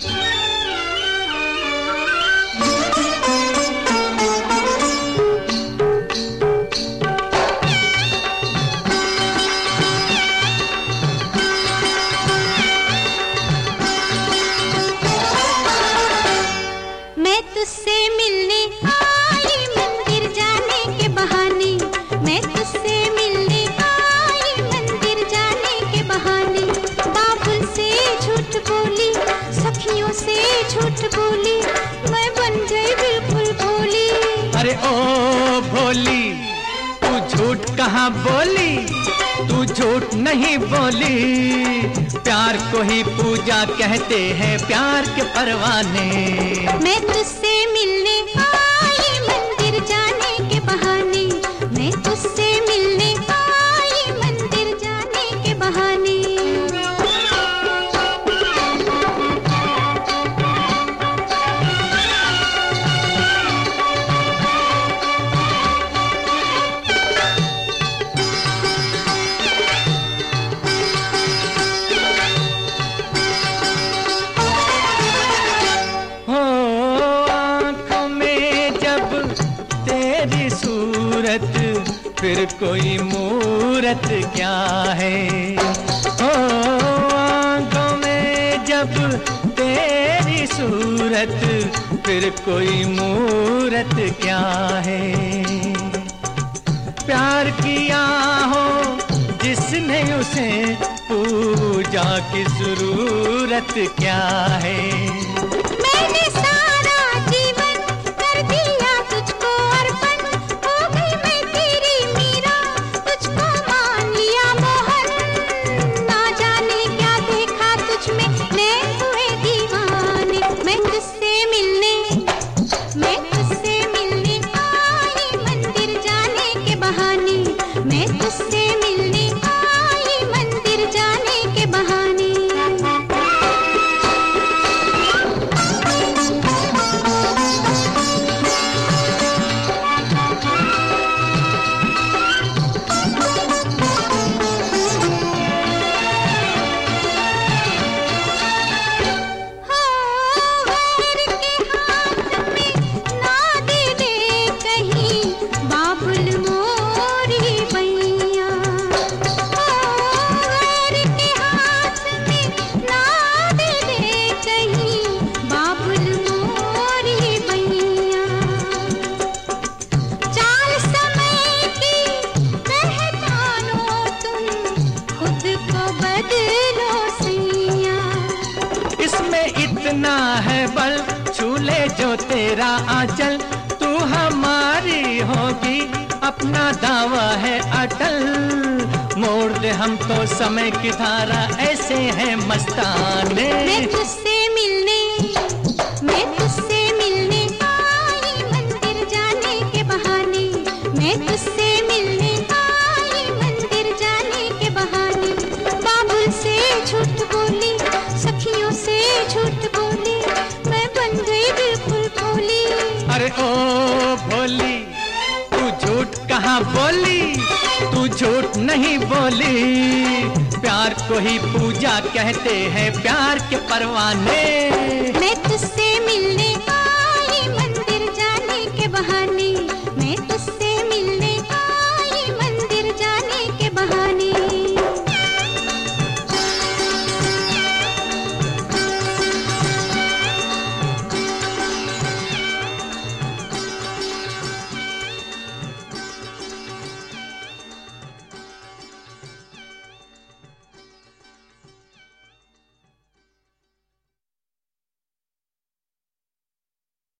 Yeah. झूठ बोली मैं बन गई बिल्कुल भोली। अरे ओ भोली तू झूठ कहाँ बोली? तू झूठ नहीं बोली। प्यार को ही पूजा कहते हैं प्यार के परवाने। मैं तुझसे मिलने तेरी सूरत, फिर कोई मूरत क्या है? हो आँखों में जब तेरी सूरत, फिर कोई मूरत क्या है? प्यार किया हो जिसने उसे पूजा की ज़रूरत क्या है? इतना है बल छूले जो तेरा आंचल। तू हमारी होगी, अपना दावा है अटल। मोड़ दे हम तो समय की धारा, ऐसे है मस्ताने। मैं तुझसे मिलने, मैं तुझसे मिलने, आई मंदिर जाने के बहाने। मैं तुझसे झूठ नहीं बोली। प्यार को ही पूजा कहते हैं प्यार के परवाने। मैं